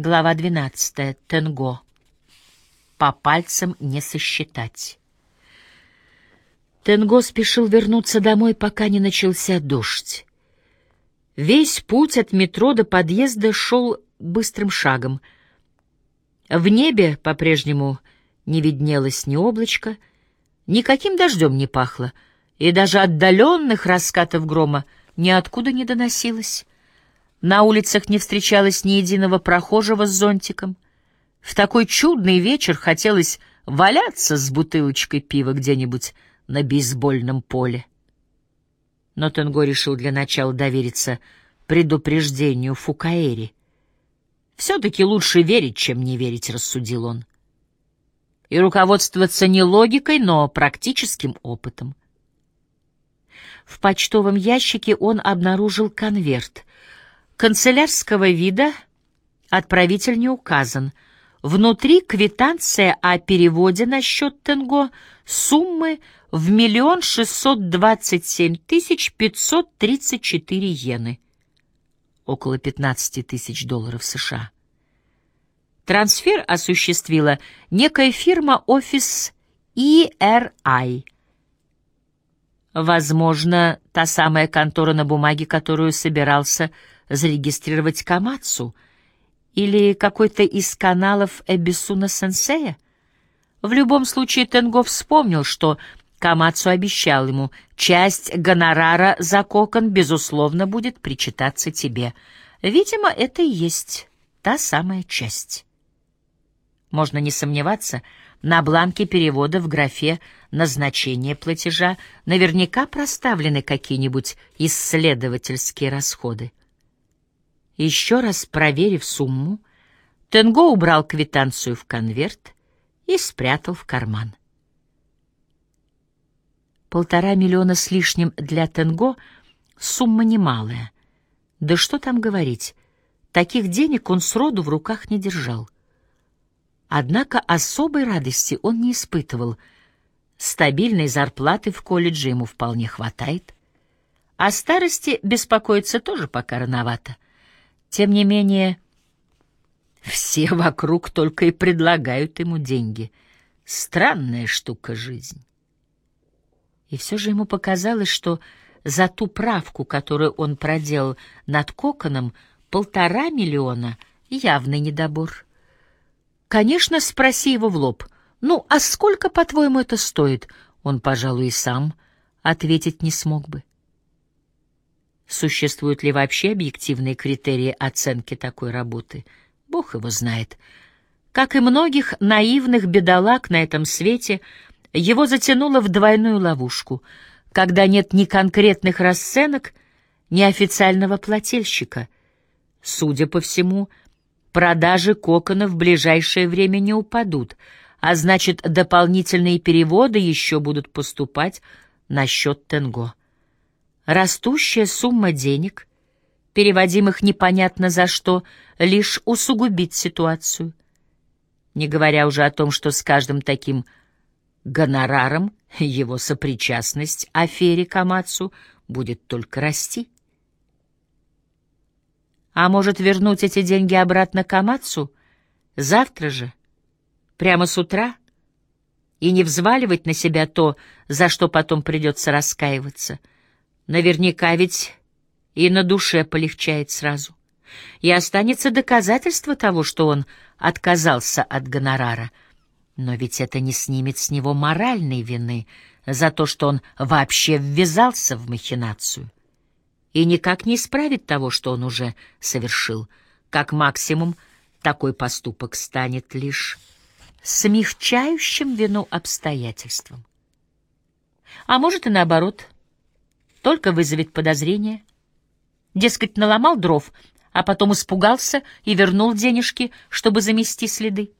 Глава 12. Тенго. По пальцам не сосчитать. Тенго спешил вернуться домой, пока не начался дождь. Весь путь от метро до подъезда шел быстрым шагом. В небе по-прежнему не виднелось ни облачка, никаким дождем не пахло, и даже отдаленных раскатов грома ниоткуда не доносилось. На улицах не встречалось ни единого прохожего с зонтиком. В такой чудный вечер хотелось валяться с бутылочкой пива где-нибудь на бейсбольном поле. Но Тенго решил для начала довериться предупреждению Фукаэри. «Все-таки лучше верить, чем не верить», — рассудил он. «И руководствоваться не логикой, но практическим опытом». В почтовом ящике он обнаружил конверт. Канцелярского вида отправитель не указан. Внутри квитанция о переводе на счет Тенго суммы в миллион шестьсот двадцать семь тысяч пятьсот тридцать четыре иены. Около пятнадцати тысяч долларов США. Трансфер осуществила некая фирма «Офис ERI». Возможно, та самая контора на бумаге, которую собирался зарегистрировать Камацу, или какой-то из каналов Эбисуна-сенсея? В любом случае Тенго вспомнил, что Камацу обещал ему, часть гонорара за кокон, безусловно, будет причитаться тебе. Видимо, это и есть та самая часть. Можно не сомневаться, на бланке перевода в графе «Назначение платежа» наверняка проставлены какие-нибудь исследовательские расходы. Еще раз проверив сумму, Тенго убрал квитанцию в конверт и спрятал в карман. Полтора миллиона с лишним для Тенго — сумма немалая. Да что там говорить, таких денег он сроду в руках не держал. Однако особой радости он не испытывал. Стабильной зарплаты в колледже ему вполне хватает. О старости беспокоиться тоже пока рановато — тем не менее, все вокруг только и предлагают ему деньги. Странная штука жизнь. И все же ему показалось, что за ту правку, которую он проделал над коконом, полтора миллиона — явный недобор. Конечно, спроси его в лоб. «Ну, а сколько, по-твоему, это стоит?» Он, пожалуй, и сам ответить не смог бы. Существуют ли вообще объективные критерии оценки такой работы? Бог его знает. Как и многих наивных бедолаг на этом свете, его затянуло в двойную ловушку, когда нет ни конкретных расценок, ни официального плательщика. Судя по всему, продажи кокона в ближайшее время не упадут, а значит, дополнительные переводы еще будут поступать на счет Тенго. Растущая сумма денег, переводимых непонятно за что, лишь усугубит ситуацию. Не говоря уже о том, что с каждым таким гонораром его сопричастность афере Камацу будет только расти. А может вернуть эти деньги обратно Камацу завтра же, прямо с утра, и не взваливать на себя то, за что потом придется раскаиваться — Наверняка ведь и на душе полегчает сразу. И останется доказательство того, что он отказался от гонорара. Но ведь это не снимет с него моральной вины за то, что он вообще ввязался в махинацию. И никак не исправит того, что он уже совершил. Как максимум, такой поступок станет лишь смягчающим вину обстоятельством. А может и наоборот — только вызовет подозрение. Дескать, наломал дров, а потом испугался и вернул денежки, чтобы замести следы.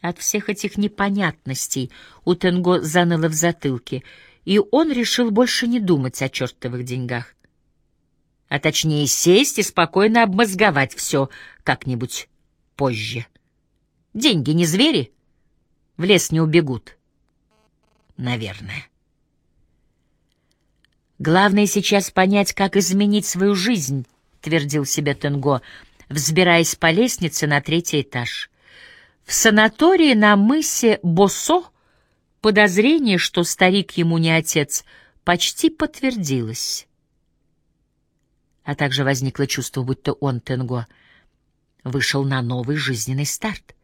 От всех этих непонятностей у Тенго заныло в затылке, и он решил больше не думать о чертовых деньгах. А точнее сесть и спокойно обмозговать все как-нибудь позже. Деньги не звери, в лес не убегут. Наверное. Главное сейчас понять, как изменить свою жизнь, твердил себе Тенго. взбираясь по лестнице на третий этаж. В санатории на мысе Босо подозрение, что старик ему не отец, почти подтвердилось. А также возникло чувство, будто он, Тенго, вышел на новый жизненный старт.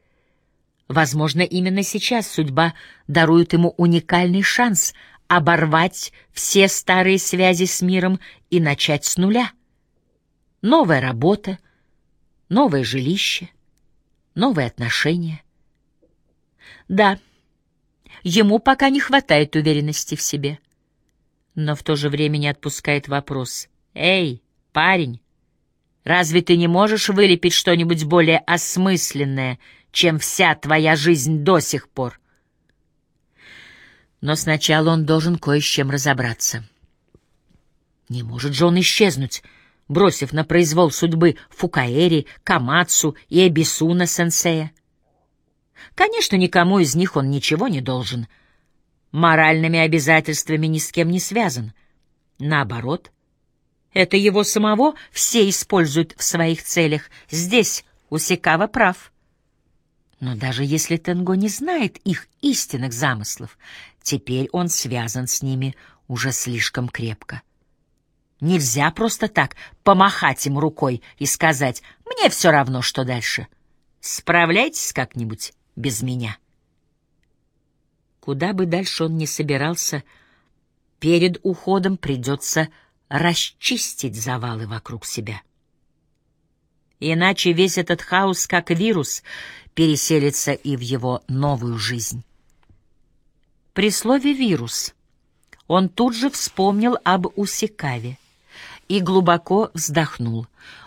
Возможно, именно сейчас судьба дарует ему уникальный шанс оборвать все старые связи с миром и начать с нуля. Новая работа, новое жилище, новые отношения. Да, ему пока не хватает уверенности в себе, но в то же время не отпускает вопрос. «Эй, парень, разве ты не можешь вылепить что-нибудь более осмысленное, чем вся твоя жизнь до сих пор?» Но сначала он должен кое с чем разобраться. Не может же он исчезнуть, бросив на произвол судьбы Фукаэри, Камацу и Эбисуна-сенсея. Конечно, никому из них он ничего не должен. Моральными обязательствами ни с кем не связан. Наоборот, это его самого все используют в своих целях. Здесь Усикава прав. Но даже если Тенго не знает их истинных замыслов, теперь он связан с ними уже слишком крепко. Нельзя просто так помахать им рукой и сказать «мне все равно, что дальше». Справляйтесь как-нибудь без меня. Куда бы дальше он ни собирался, перед уходом придется расчистить завалы вокруг себя. Иначе весь этот хаос, как вирус, переселится и в его новую жизнь. При слове «вирус» он тут же вспомнил об Усикаве и глубоко вздохнул.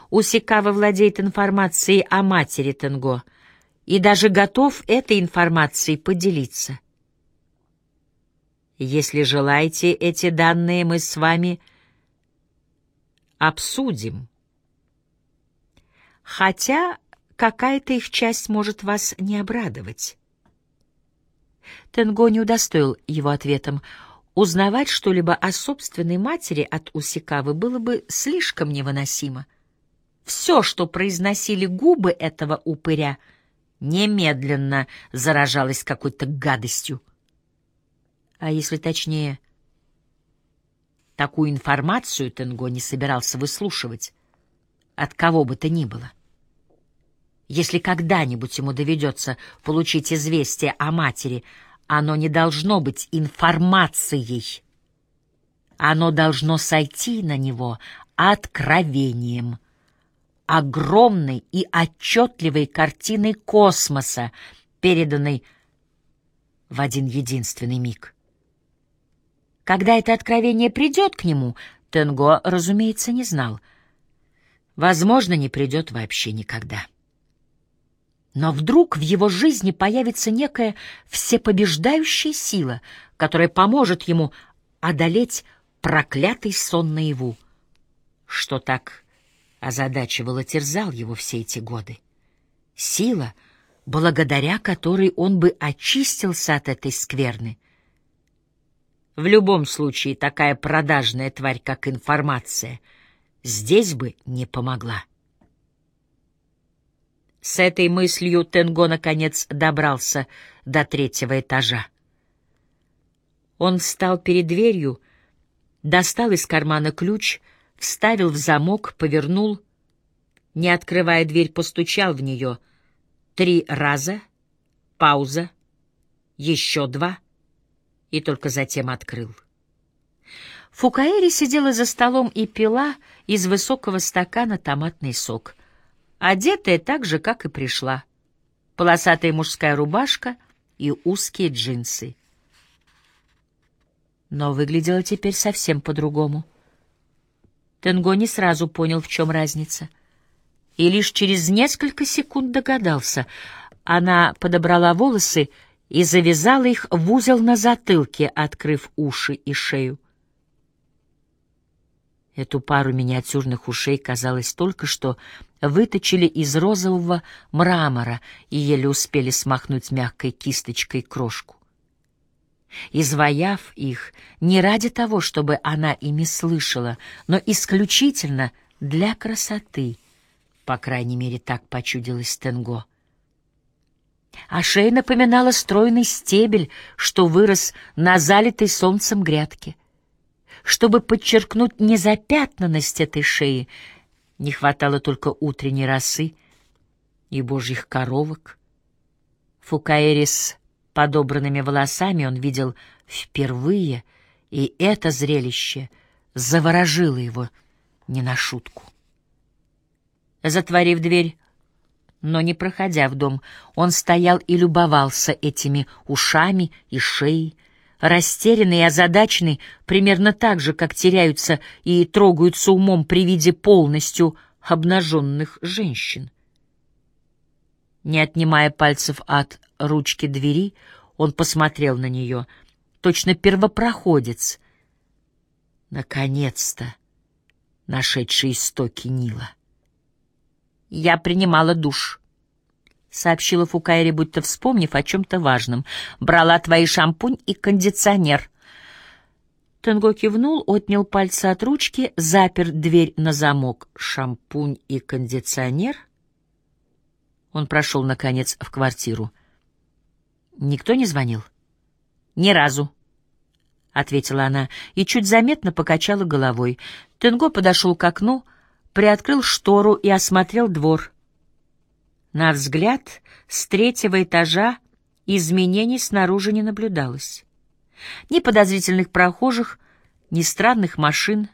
Усикава владеет информацией о матери Тенго и даже готов этой информацией поделиться. Если желаете, эти данные мы с вами обсудим. Хотя какая-то их часть может вас не обрадовать. Тенго не удостоил его ответом. Узнавать что-либо о собственной матери от Усикавы было бы слишком невыносимо. Все, что произносили губы этого упыря, немедленно заражалось какой-то гадостью. А если точнее, такую информацию Тенго не собирался выслушивать от кого бы то ни было. Если когда-нибудь ему доведется получить известие о матери, оно не должно быть информацией. Оно должно сойти на него откровением, огромной и отчетливой картиной космоса, переданной в один единственный миг. Когда это откровение придет к нему, Тенго, разумеется, не знал. Возможно, не придет вообще никогда. Но вдруг в его жизни появится некая всепобеждающая сила, которая поможет ему одолеть проклятый сон наяву, что так озадачивало, терзал его все эти годы. Сила, благодаря которой он бы очистился от этой скверны. В любом случае, такая продажная тварь, как информация, здесь бы не помогла. С этой мыслью Тенго наконец добрался до третьего этажа. Он встал перед дверью, достал из кармана ключ, вставил в замок, повернул, не открывая дверь, постучал в нее три раза, пауза, еще два и только затем открыл. Фукаэри сидела за столом и пила из высокого стакана томатный сок одетая так же, как и пришла. Полосатая мужская рубашка и узкие джинсы. Но выглядела теперь совсем по-другому. Тенго не сразу понял, в чем разница. И лишь через несколько секунд догадался. Она подобрала волосы и завязала их в узел на затылке, открыв уши и шею. Эту пару миниатюрных ушей, казалось, только что выточили из розового мрамора и еле успели смахнуть мягкой кисточкой крошку. Изваяв их не ради того, чтобы она ими слышала, но исключительно для красоты, По крайней мере, так почудилось Тенго. А шея напоминала стройный стебель, что вырос на залитой солнцем грядке. Чтобы подчеркнуть незапятнанность этой шеи, не хватало только утренней росы и божьих коровок. Фукаэри с подобранными волосами он видел впервые, и это зрелище заворожило его не на шутку. Затворив дверь, но не проходя в дом, он стоял и любовался этими ушами и шеей, растерянный и озадаченный, примерно так же, как теряются и трогаются умом при виде полностью обнаженных женщин. Не отнимая пальцев от ручки двери, он посмотрел на нее, точно первопроходец, наконец-то нашедший истоки Нила. «Я принимала душ», — сообщила Фукайри, будто вспомнив о чем-то важном. «Брала твои шампунь и кондиционер». Тенго кивнул, отнял пальцы от ручки, запер дверь на замок. «Шампунь и кондиционер?» Он прошел, наконец, в квартиру. «Никто не звонил?» «Ни разу», — ответила она и чуть заметно покачала головой. Тенго подошел к окну, — приоткрыл штору и осмотрел двор. На взгляд с третьего этажа изменений снаружи не наблюдалось. Ни подозрительных прохожих, ни странных машин,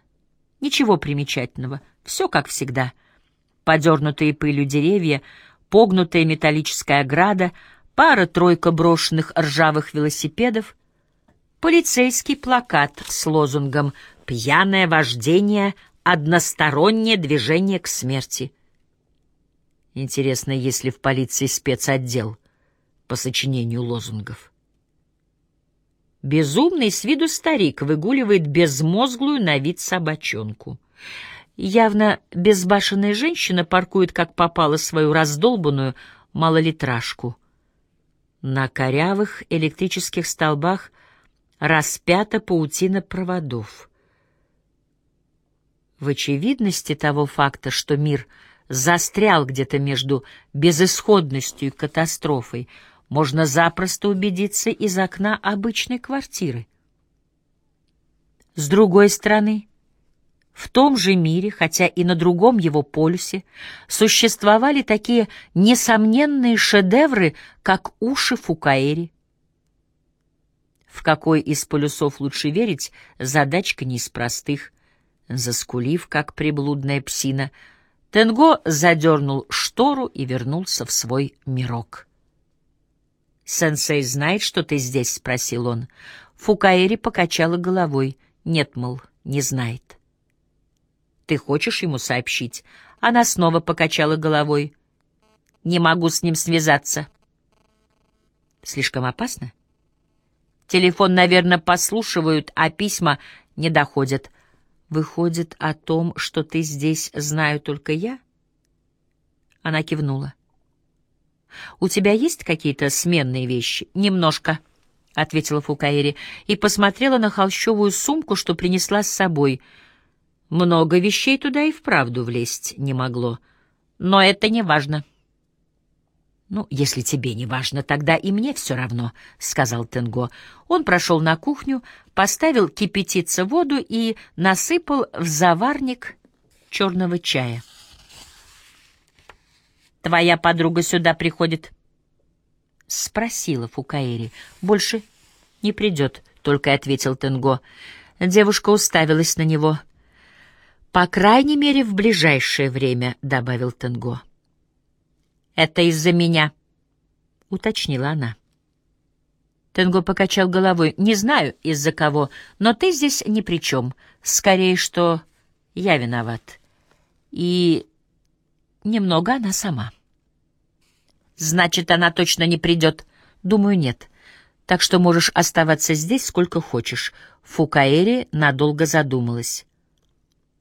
ничего примечательного, все как всегда. Подернутые пылью деревья, погнутая металлическая ограда, пара-тройка брошенных ржавых велосипедов, полицейский плакат с лозунгом «Пьяное вождение одностороннее движение к смерти. Интересно, есть ли в полиции спецотдел по сочинению лозунгов? Безумный с виду старик выгуливает безмозглую на вид собачонку. Явно безбашенная женщина паркует, как попало, свою раздолбанную малолитражку. На корявых электрических столбах распята паутина проводов — в очевидности того факта, что мир застрял где-то между безысходностью и катастрофой, можно запросто убедиться из окна обычной квартиры. С другой стороны, в том же мире, хотя и на другом его полюсе, существовали такие несомненные шедевры, как уши Фукаэри. В какой из полюсов лучше верить, задачка не из простых. Заскулив, как приблудная псина, Тенго задернул штору и вернулся в свой мирок. «Сенсей знает, что ты здесь?» — спросил он. Фукаэри покачала головой. «Нет, мол, не знает». «Ты хочешь ему сообщить?» Она снова покачала головой. «Не могу с ним связаться». «Слишком опасно?» «Телефон, наверное, послушивают, а письма не доходят. Выходит, о том, что ты здесь, знаю только я? Она кивнула. У тебя есть какие-то сменные вещи? Немножко, ответила Фукаэри и посмотрела на холщовую сумку, что принесла с собой. Много вещей туда и вправду влезть не могло. Но это не важно. «Ну, если тебе не важно, тогда и мне все равно», — сказал Тенго. Он прошел на кухню, поставил кипятиться воду и насыпал в заварник черного чая. «Твоя подруга сюда приходит?» — спросила Фукаэри. «Больше не придет», — только ответил Тенго. Девушка уставилась на него. «По крайней мере, в ближайшее время», — добавил Тенго. «Это из-за меня», — уточнила она. Тенго покачал головой. «Не знаю, из-за кого, но ты здесь ни при чем. Скорее, что я виноват. И немного она сама». «Значит, она точно не придет?» «Думаю, нет. Так что можешь оставаться здесь сколько хочешь». Фукаэри надолго задумалась.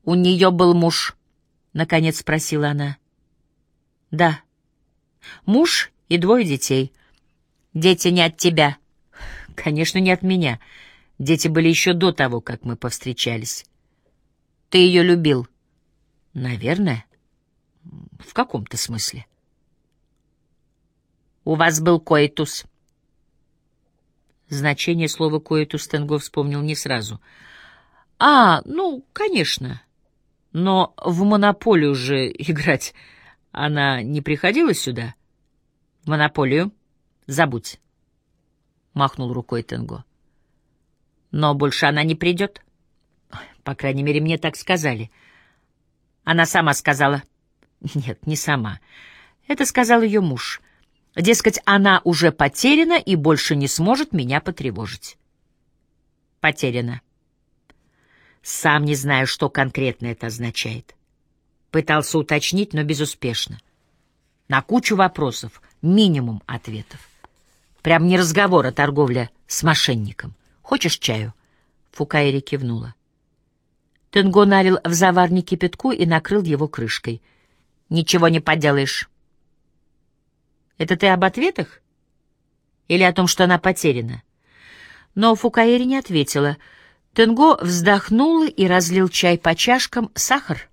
«У нее был муж?» — наконец спросила она. «Да», Муж и двое детей. Дети не от тебя. Конечно, не от меня. Дети были еще до того, как мы повстречались. Ты ее любил? Наверное. В каком-то смысле. У вас был коитус. Значение слова коитус Тенго вспомнил не сразу. А, ну, конечно. Но в монополию же играть она не приходила сюда? Монополию? Забудь. Махнул рукой Тенго. Но больше она не придет. По крайней мере, мне так сказали. Она сама сказала. Нет, не сама. Это сказал ее муж. Дескать, она уже потеряна и больше не сможет меня потревожить. Потеряна. Сам не знаю, что конкретно это означает. Пытался уточнить, но безуспешно. На кучу вопросов, минимум ответов. Прям не разговор, а торговля с мошенником. Хочешь чаю? Фукаэри кивнула. Тенго налил в заварник кипятку и накрыл его крышкой. «Ничего не поделаешь». «Это ты об ответах? Или о том, что она потеряна?» Но Фукаэри не ответила. Тенго вздохнул и разлил чай по чашкам. «Сахар?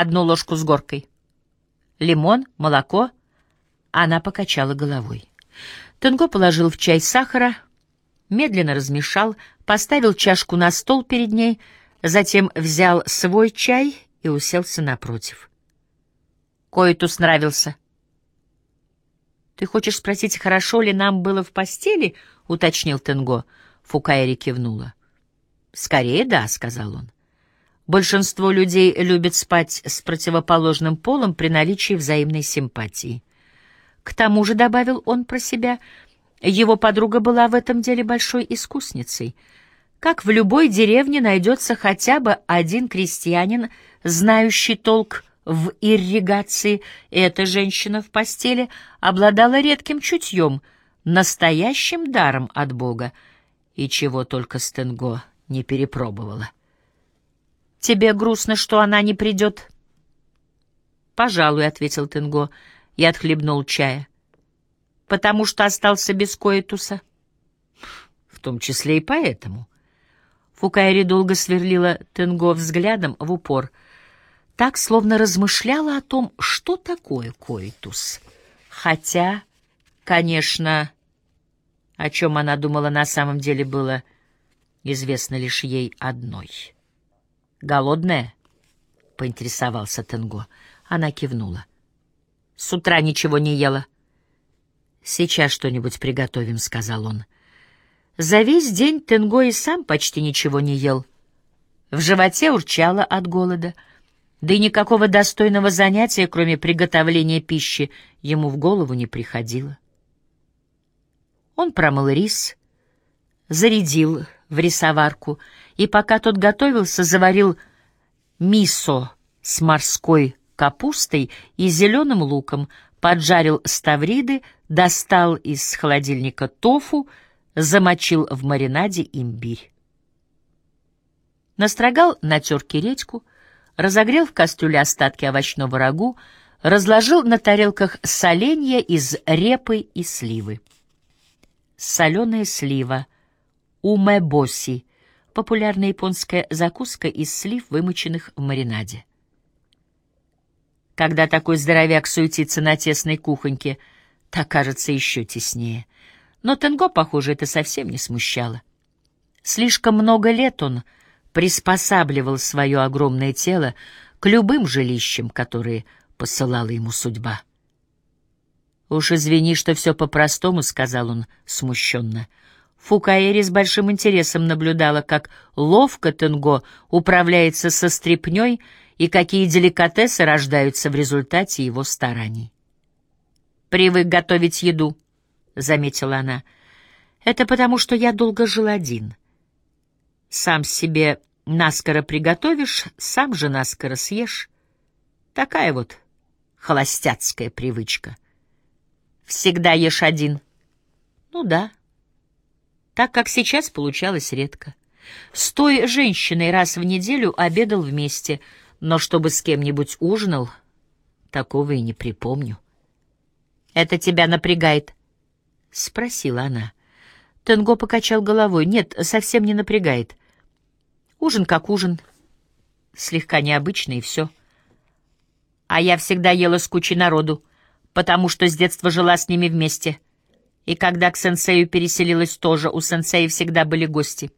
Одну ложку с горкой. Лимон, молоко?» Она покачала головой. Тенго положил в чай сахара, медленно размешал, поставил чашку на стол перед ней — Затем взял свой чай и уселся напротив. Коитус нравился. «Ты хочешь спросить, хорошо ли нам было в постели?» — уточнил Тенго. Фукаэри кивнула. «Скорее да», — сказал он. «Большинство людей любят спать с противоположным полом при наличии взаимной симпатии. К тому же, — добавил он про себя, — его подруга была в этом деле большой искусницей — как в любой деревне найдется хотя бы один крестьянин, знающий толк в ирригации, эта женщина в постели обладала редким чутьем, настоящим даром от Бога, и чего только Стенго не перепробовала. «Тебе грустно, что она не придет?» «Пожалуй», — ответил Тенго и отхлебнул чая. «Потому что остался без коэтуса?» «В том числе и поэтому». Фукайри долго сверлила Тенго взглядом в упор, так, словно размышляла о том, что такое коитус. Хотя, конечно, о чем она думала на самом деле было известно лишь ей одной. «Голодная?» — поинтересовался Тенго. Она кивнула. «С утра ничего не ела». «Сейчас что-нибудь приготовим», — сказал он. За весь день Тенго и сам почти ничего не ел. В животе урчало от голода, да и никакого достойного занятия, кроме приготовления пищи, ему в голову не приходило. Он промыл рис, зарядил в рисоварку, и пока тот готовился, заварил мисо с морской капустой и зеленым луком, поджарил ставриды, достал из холодильника тофу — замочил в маринаде имбирь. Настрогал на терке редьку, разогрел в кастрюле остатки овощного рагу, разложил на тарелках соленья из репы и сливы. Соленая слива, умэбоси, популярная японская закуска из слив, вымоченных в маринаде. Когда такой здоровяк суетится на тесной кухоньке, так кажется еще теснее — но Тенго, похоже, это совсем не смущало. Слишком много лет он приспосабливал свое огромное тело к любым жилищам, которые посылала ему судьба. «Уж извини, что все по-простому», — сказал он смущенно. Фукаэри с большим интересом наблюдала, как ловко Тенго управляется со стряпнёй и какие деликатесы рождаются в результате его стараний. «Привык готовить еду», — заметила она. «Это потому, что я долго жил один. Сам себе наскоро приготовишь, сам же наскоро съешь. Такая вот холостяцкая привычка. Всегда ешь один. Ну да. Так как сейчас получалось редко. С той женщиной раз в неделю обедал вместе, но чтобы с кем-нибудь ужинал, такого и не припомню. Это тебя напрягает, — спросила она. Тенго покачал головой. «Нет, совсем не напрягает. Ужин как ужин. Слегка необычный, и все». А я всегда ела с кучей народу, потому что с детства жила с ними вместе. И когда к сенсею переселилась тоже, у сенсея всегда были гости.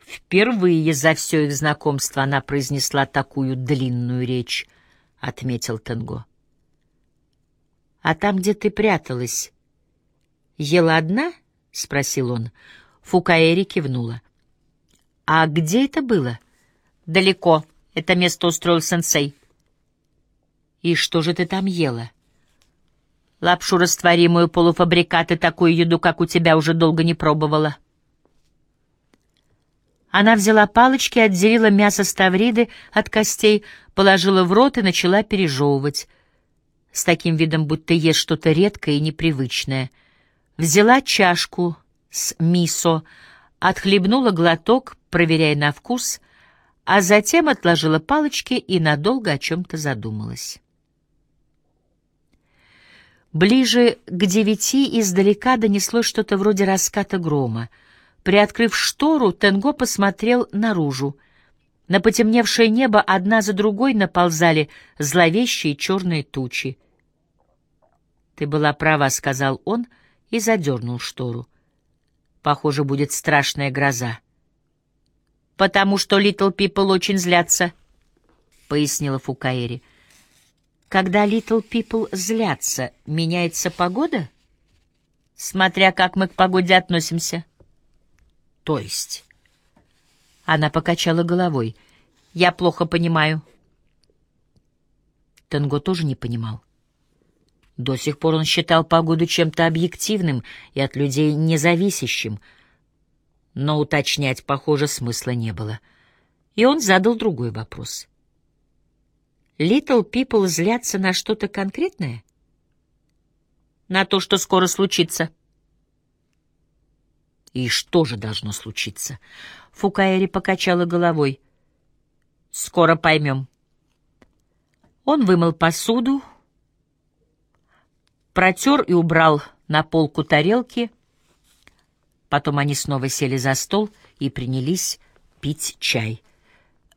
Впервые за все их знакомство она произнесла такую длинную речь, — отметил Тенго. — А там, где ты пряталась, ела одна? — спросил он. Фукаэри кивнула. — А где это было? — Далеко. Это место устроил сенсей. — И что же ты там ела? — Лапшу растворимую, полуфабрикаты, такую еду, как у тебя, уже долго не пробовала. — она взяла палочки, отделила мясо ставриды от костей, положила в рот и начала пережевывать. С таким видом, будто ест что-то редкое и непривычное. Взяла чашку с мисо, отхлебнула глоток, проверяя на вкус, а затем отложила палочки и надолго о чем-то задумалась. Ближе к девяти издалека донеслось что-то вроде раската грома — Приоткрыв штору, Тенго посмотрел наружу. На потемневшее небо одна за другой наползали зловещие черные тучи. «Ты была права», — сказал он и задернул штору. «Похоже, будет страшная гроза». «Потому что Литл Пипл очень злятся», — пояснила Фукаэри. «Когда Литл Пипл злятся, меняется погода?» «Смотря как мы к погоде относимся». То есть? Она покачала головой. Я плохо понимаю. Тенго тоже не понимал. До сих пор он считал погоду чем-то объективным и от людей независящим, но уточнять, похоже, смысла не было. И он задал другой вопрос. «Little people злятся на что-то конкретное?» «На то, что скоро случится», и что же должно случиться? Фукаэри покачала головой. Скоро поймем. Он вымыл посуду, протер и убрал на полку тарелки. Потом они снова сели за стол и принялись пить чай.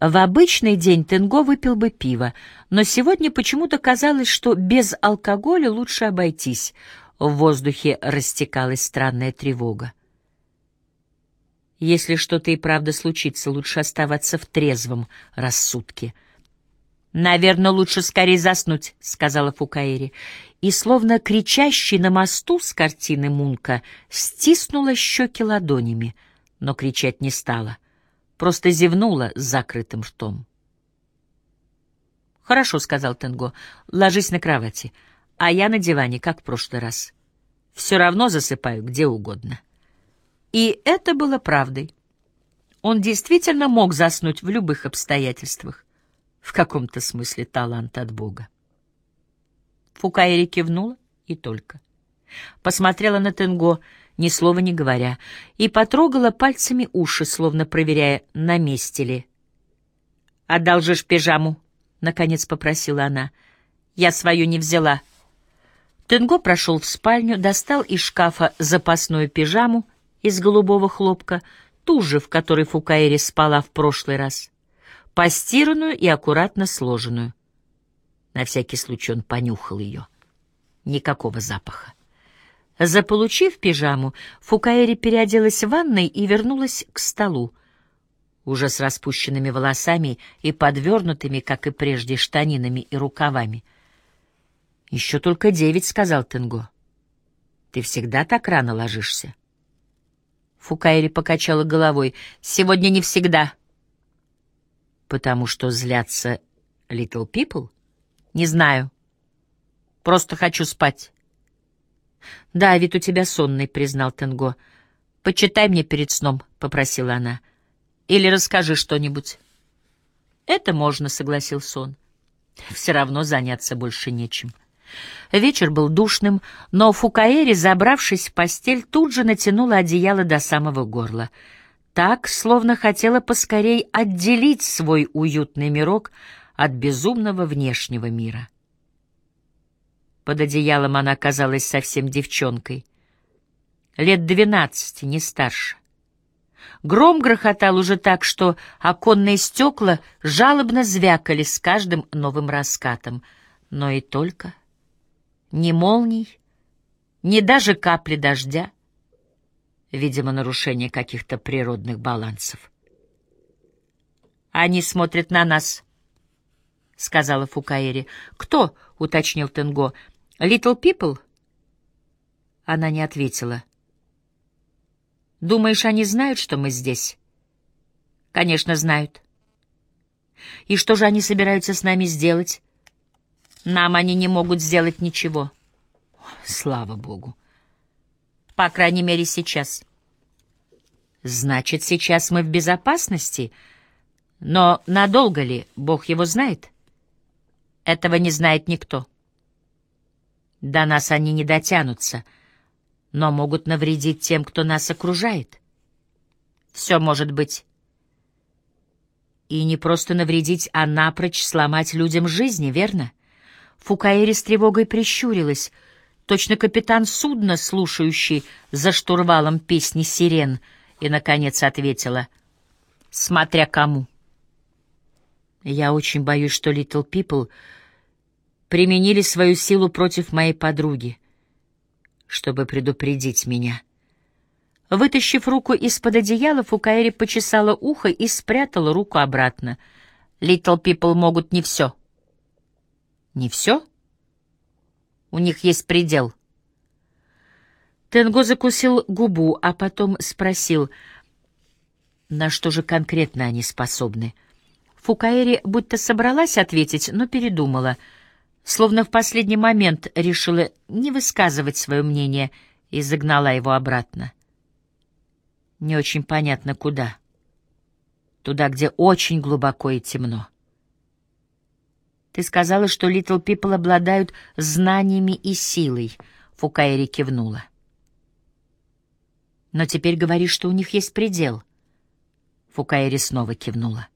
В обычный день Тенго выпил бы пиво, но сегодня почему-то казалось, что без алкоголя лучше обойтись. В воздухе растекалась странная тревога. Если что-то и правда случится, лучше оставаться в трезвом рассудке. «Наверное, лучше скорее заснуть», — сказала Фукаэри. И, словно кричащий на мосту с картины Мунка, стиснула щеки ладонями, но кричать не стала, просто зевнула с закрытым ртом. «Хорошо», — сказал Тенго, — «ложись на кровати, а я на диване, как в прошлый раз. Все равно засыпаю где угодно». И это было правдой. Он действительно мог заснуть в любых обстоятельствах. В каком-то смысле талант от Бога. Фукаэри кивнула и только. Посмотрела на Тенго, ни слова не говоря, и потрогала пальцами уши, словно проверяя, на месте ли. «Одолжишь пижаму?» — наконец попросила она. «Я свою не взяла». Тенго прошел в спальню, достал из шкафа запасную пижаму, из голубого хлопка, ту же, в которой Фукаэри спала в прошлый раз, постиранную и аккуратно сложенную. На всякий случай он понюхал ее. Никакого запаха. Заполучив пижаму, Фукаэри переоделась в ванной и вернулась к столу. Уже с распущенными волосами и подвернутыми, как и прежде, штанинами и рукавами. «Еще только девять», — сказал Тенго. «Ты всегда так рано ложишься?» Фукаэри покачала головой. «Сегодня не всегда». «Потому что злятся Little People?» «Не знаю. Просто хочу спать». «Да, вид у тебя сонный», — признал Тенго. «Почитай мне перед сном», — попросила она. «Или расскажи что-нибудь». «Это можно», — согласился он. «Все равно заняться больше нечем». Вечер был душным, но Фукаэри, забравшись в постель, тут же натянула одеяло до самого горла. Так, словно хотела поскорей отделить свой уютный мирок от безумного внешнего мира. Под одеялом она казалась совсем девчонкой. Лет двенадцати, не старше. Гром грохотал уже так, что оконные стекла жалобно звякали с каждым новым раскатом. Но и только. Ни молний, ни даже капли дождя. Видимо, нарушение каких-то природных балансов. «Они смотрят на нас», — сказала Фукаэри. «Кто?» — уточнил Тенго. «Little People?» Она не ответила. «Думаешь, они знают, что мы здесь?» «Конечно, знают». «И что же они собираются с нами сделать?» «Нам они не могут сделать ничего». «Слава Богу». «По крайней мере, сейчас». «Значит, сейчас мы в безопасности?» Но надолго ли, Бог его знает? Этого не знает никто. До нас они не дотянутся, но могут навредить тем, кто нас окружает. Все может быть. И не просто навредить, а напрочь сломать людям жизни, верно? Фукаэри с тревогой прищурилась, точно капитан судна, слушающий за штурвалом песни сирен, и, наконец, ответила, «Смотря кому». Я очень боюсь, что Little People применили свою силу против моей подруги, чтобы предупредить меня. Вытащив руку из-под одеяла, Фукаэри почесала ухо и спрятала руку обратно. Little People могут не все. Не все? У них есть предел. Тенго закусил губу, а потом спросил, на что же конкретно они способны — Фукаэри будто собралась ответить, но передумала, словно в последний момент решила не высказывать свое мнение и загнала его обратно. Не очень понятно, куда. Туда, где очень глубоко и темно. Ты сказала, что Little People обладают знаниями и силой, Фукаэри кивнула. Но теперь говоришь, что у них есть предел. Фукаэри снова кивнула.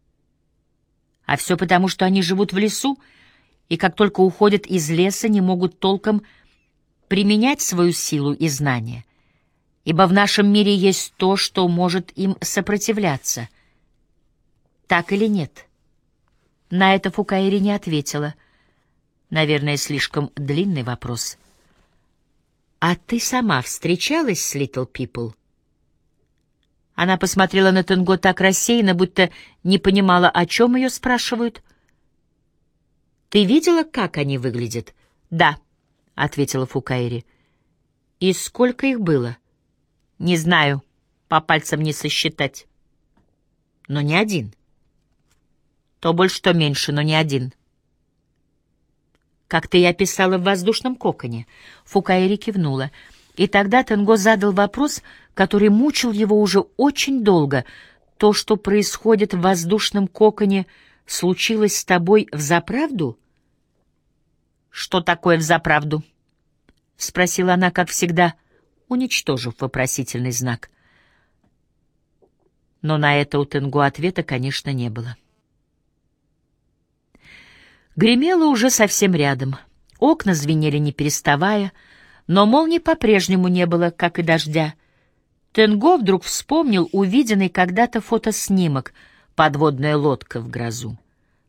А все потому, что они живут в лесу, и как только уходят из леса, не могут толком применять свою силу и знания. Ибо в нашем мире есть то, что может им сопротивляться. Так или нет? На это Фукаири не ответила. Наверное, слишком длинный вопрос. «А ты сама встречалась с Little People?» Она посмотрела на Тенго так рассеянно, будто не понимала, о чем ее спрашивают. «Ты видела, как они выглядят?» «Да», — ответила Фукаири. «И сколько их было?» «Не знаю, по пальцам не сосчитать». «Но не один». «То больше, то меньше, но не один». «Как ты и описала в воздушном коконе», — Фукаири кивнула. И тогда Тенго задал вопрос, который мучил его уже очень долго. То, что происходит в воздушном коконе, случилось с тобой в заправду? Что такое в заправду? спросила она, как всегда, уничтожив вопросительный знак. Но на это у Тенгу ответа, конечно, не было. Гремело уже совсем рядом. Окна звенели не переставая, но молний по-прежнему не было, как и дождя. Тенго вдруг вспомнил увиденный когда-то фотоснимок «Подводная лодка в грозу».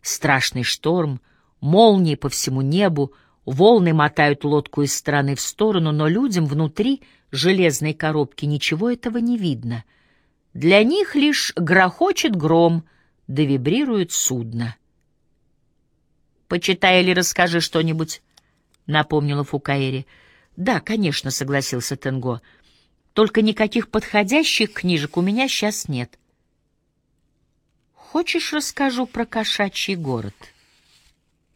Страшный шторм, молнии по всему небу, волны мотают лодку из стороны в сторону, но людям внутри железной коробки ничего этого не видно. Для них лишь грохочет гром, да вибрирует судно. «Почитай или расскажи что-нибудь», — напомнила Фукаэри. «Да, конечно», — согласился Тенго. Только никаких подходящих книжек у меня сейчас нет. Хочешь, расскажу про кошачий город?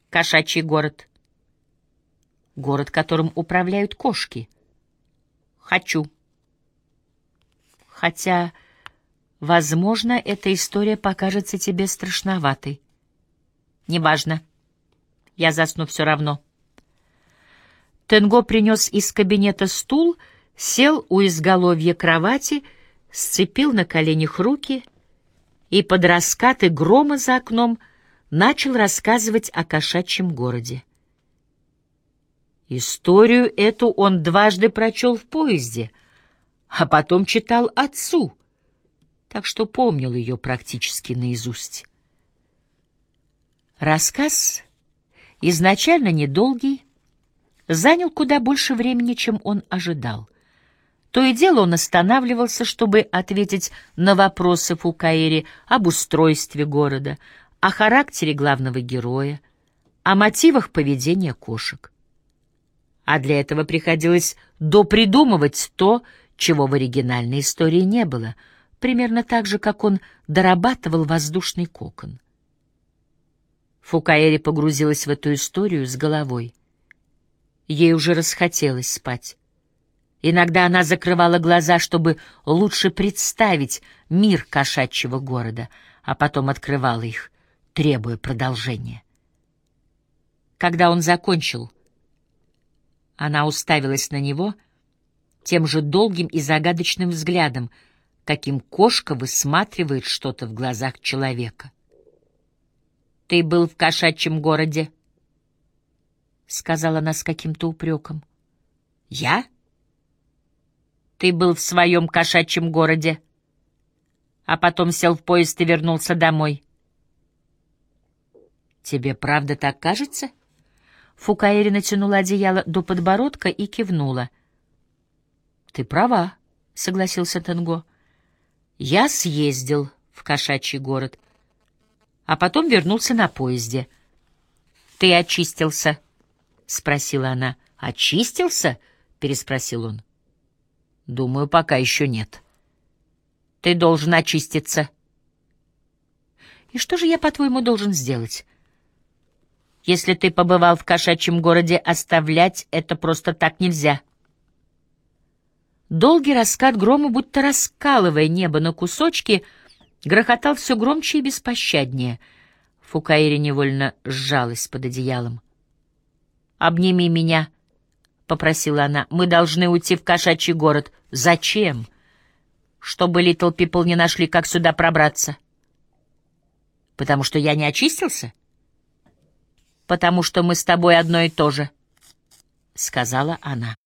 Кошачий город. Город, которым управляют кошки. Хочу. Хотя, возможно, эта история покажется тебе страшноватой. Неважно. Я засну все равно. Тенго принес из кабинета стул — сел у изголовья кровати, сцепил на коленях руки и под раскаты грома за окном начал рассказывать о кошачьем городе. Историю эту он дважды прочел в поезде, а потом читал отцу. так что помнил ее практически наизусть. Рассказ, изначально недолгий, занял куда больше времени, чем он ожидал. То и дело он останавливался, чтобы ответить на вопросы Фукаэри об устройстве города, о характере главного героя, о мотивах поведения кошек. А для этого приходилось допридумывать то, чего в оригинальной истории не было, примерно так же, как он дорабатывал воздушный кокон. Фукаэри погрузилась в эту историю с головой. Ей уже расхотелось спать. Иногда она закрывала глаза, чтобы лучше представить мир кошачьего города, а потом открывала их, требуя продолжения. Когда он закончил, она уставилась на него тем же долгим и загадочным взглядом, каким кошка высматривает что-то в глазах человека. «Ты был в кошачьем городе?» — сказала она с каким-то упреком. «Я? Ты был в своем кошачьем городе, а потом сел в поезд и вернулся домой. Тебе правда так кажется?» Фукаэри натянула одеяло до подбородка и кивнула. «Ты права», — согласился Тенго. «Я съездил в кошачий город, а потом вернулся на поезде. Ты очистился?» — спросила она. «Очистился?» — переспросил он. «Думаю, пока еще нет. Ты должен очиститься». «И что же я, по-твоему, должен сделать?» «Если ты побывал в кошачьем городе, оставлять это просто так нельзя». Долгий раскат грома, будто раскалывая небо на кусочки, грохотал все громче и беспощаднее. Фукаири невольно сжалась под одеялом. «Обними меня», — попросила она. «Мы должны уйти в кошачий город». «Зачем?» «Чтобы Литл Пипл не нашли, как сюда пробраться». «Потому что я не очистился?» «Потому что мы с тобой одно и то же», — сказала она.